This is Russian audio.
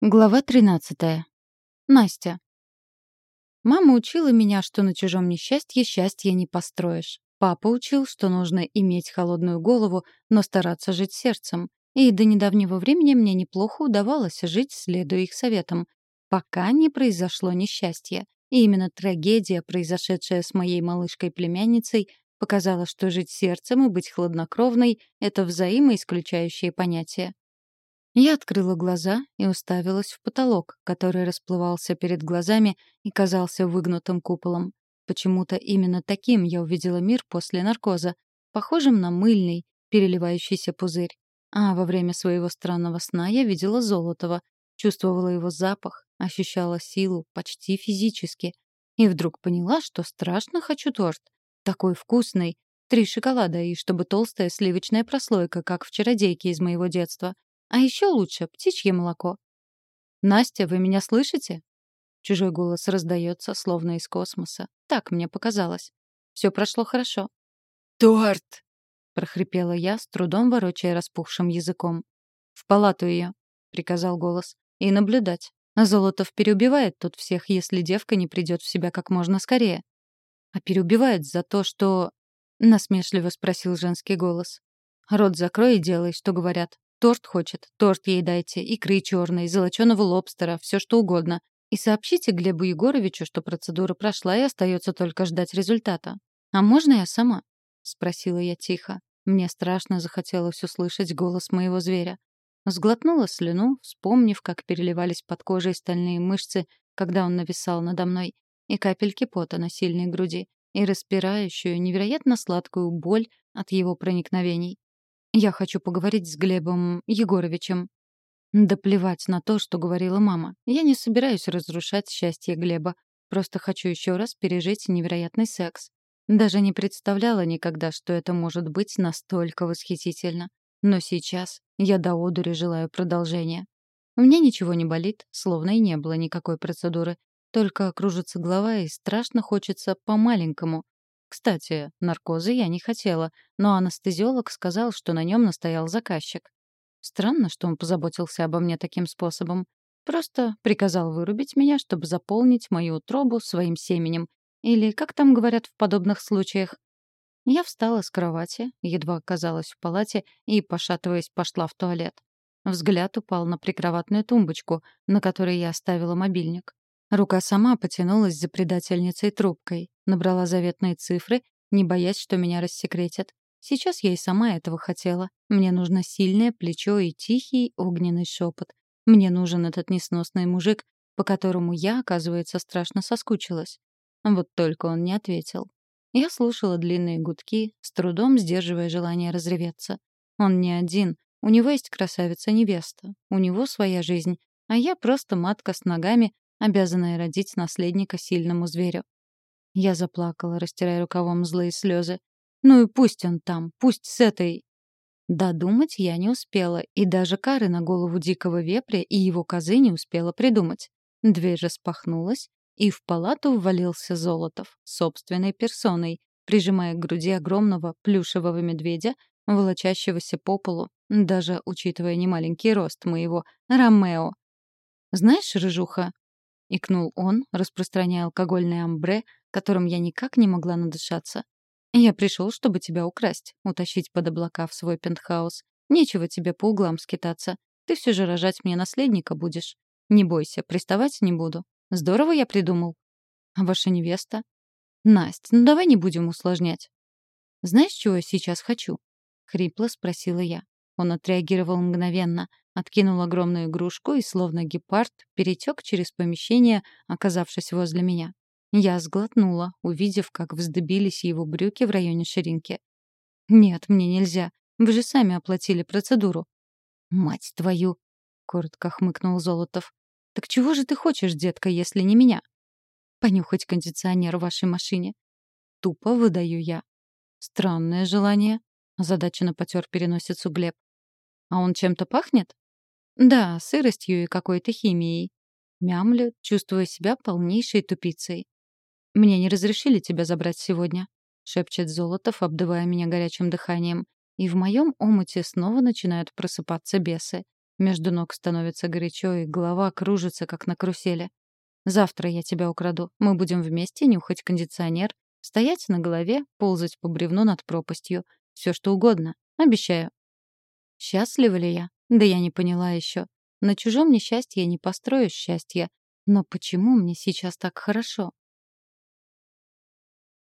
Глава 13. Настя. Мама учила меня, что на чужом несчастье счастье не построишь. Папа учил, что нужно иметь холодную голову, но стараться жить сердцем. И до недавнего времени мне неплохо удавалось жить, следуя их советам, пока не произошло несчастье. И именно трагедия, произошедшая с моей малышкой-племянницей, показала, что жить сердцем и быть хладнокровной — это взаимоисключающие понятия. Я открыла глаза и уставилась в потолок, который расплывался перед глазами и казался выгнутым куполом. Почему-то именно таким я увидела мир после наркоза, похожим на мыльный, переливающийся пузырь. А во время своего странного сна я видела Золотого, чувствовала его запах, ощущала силу почти физически. И вдруг поняла, что страшно хочу торт. Такой вкусный. Три шоколада и чтобы толстая сливочная прослойка, как в чародейке из моего детства. А еще лучше птичье молоко. «Настя, вы меня слышите?» Чужой голос раздается, словно из космоса. Так мне показалось. Все прошло хорошо. «Торт!» — прохрипела я, с трудом ворочая распухшим языком. «В палату ее», — приказал голос. «И наблюдать. Золотов переубивает тут всех, если девка не придет в себя как можно скорее». «А переубивает за то, что...» — насмешливо спросил женский голос. «Рот закрой и делай, что говорят. Торт хочет, торт ей дайте, икры черной, золоченого лобстера, все что угодно. И сообщите Глебу Егоровичу, что процедура прошла и остается только ждать результата. А можно я сама? спросила я тихо. Мне страшно захотелось услышать голос моего зверя. Сглотнула слюну, вспомнив, как переливались под кожей стальные мышцы, когда он нависал надо мной, и капельки пота на сильной груди, и распирающую, невероятно сладкую боль от его проникновений. Я хочу поговорить с Глебом Егоровичем. Да плевать на то, что говорила мама. Я не собираюсь разрушать счастье Глеба. Просто хочу еще раз пережить невероятный секс. Даже не представляла никогда, что это может быть настолько восхитительно. Но сейчас я до одури желаю продолжения. У меня ничего не болит, словно и не было никакой процедуры. Только кружится голова и страшно хочется по-маленькому, кстати, наркоза я не хотела, но анестезиолог сказал, что на нем настоял заказчик. Странно, что он позаботился обо мне таким способом. Просто приказал вырубить меня, чтобы заполнить мою утробу своим семенем. Или, как там говорят в подобных случаях. Я встала с кровати, едва оказалась в палате и, пошатываясь, пошла в туалет. Взгляд упал на прикроватную тумбочку, на которой я оставила мобильник. Рука сама потянулась за предательницей трубкой, набрала заветные цифры, не боясь, что меня рассекретят. Сейчас я и сама этого хотела. Мне нужно сильное плечо и тихий огненный шепот. Мне нужен этот несносный мужик, по которому я, оказывается, страшно соскучилась. Вот только он не ответил. Я слушала длинные гудки, с трудом сдерживая желание разреветься. Он не один, у него есть красавица-невеста, у него своя жизнь, а я просто матка с ногами, обязанная родить наследника сильному зверю. Я заплакала, растирая рукавом злые слезы. Ну и пусть он там, пусть с этой... Додумать я не успела, и даже кары на голову дикого вепря и его козы не успела придумать. Дверь распахнулась, и в палату ввалился Золотов, собственной персоной, прижимая к груди огромного плюшевого медведя, волочащегося по полу, даже учитывая немаленький рост моего Ромео. «Знаешь, Рыжуха, — икнул он, распространяя алкогольное амбре, которым я никак не могла надышаться. «Я пришел, чтобы тебя украсть, утащить под облака в свой пентхаус. Нечего тебе по углам скитаться. Ты все же рожать мне наследника будешь. Не бойся, приставать не буду. Здорово я придумал. А ваша невеста? Настя, ну давай не будем усложнять. Знаешь, чего я сейчас хочу? Хрипло спросила я. Он отреагировал мгновенно, откинул огромную игрушку и, словно гепард, перетек через помещение, оказавшись возле меня. Я сглотнула, увидев, как вздыбились его брюки в районе ширинки. «Нет, мне нельзя. Вы же сами оплатили процедуру». «Мать твою!» — коротко хмыкнул Золотов. «Так чего же ты хочешь, детка, если не меня?» «Понюхать кондиционер в вашей машине». Тупо выдаю я. «Странное желание», — озадаченно потер переносицу Глеб. «А он чем-то пахнет?» Да, сыростью и какой-то химией. Мямлю, чувствуя себя полнейшей тупицей. «Мне не разрешили тебя забрать сегодня», — шепчет Золотов, обдавая меня горячим дыханием. И в моем омуте снова начинают просыпаться бесы. Между ног становится горячо, и голова кружится, как на карусели. Завтра я тебя украду. Мы будем вместе нюхать кондиционер, стоять на голове, ползать по бревну над пропастью. Все что угодно. Обещаю. Счастлива ли я? Да я не поняла еще. На чужом несчастье не построю счастья. Но почему мне сейчас так хорошо?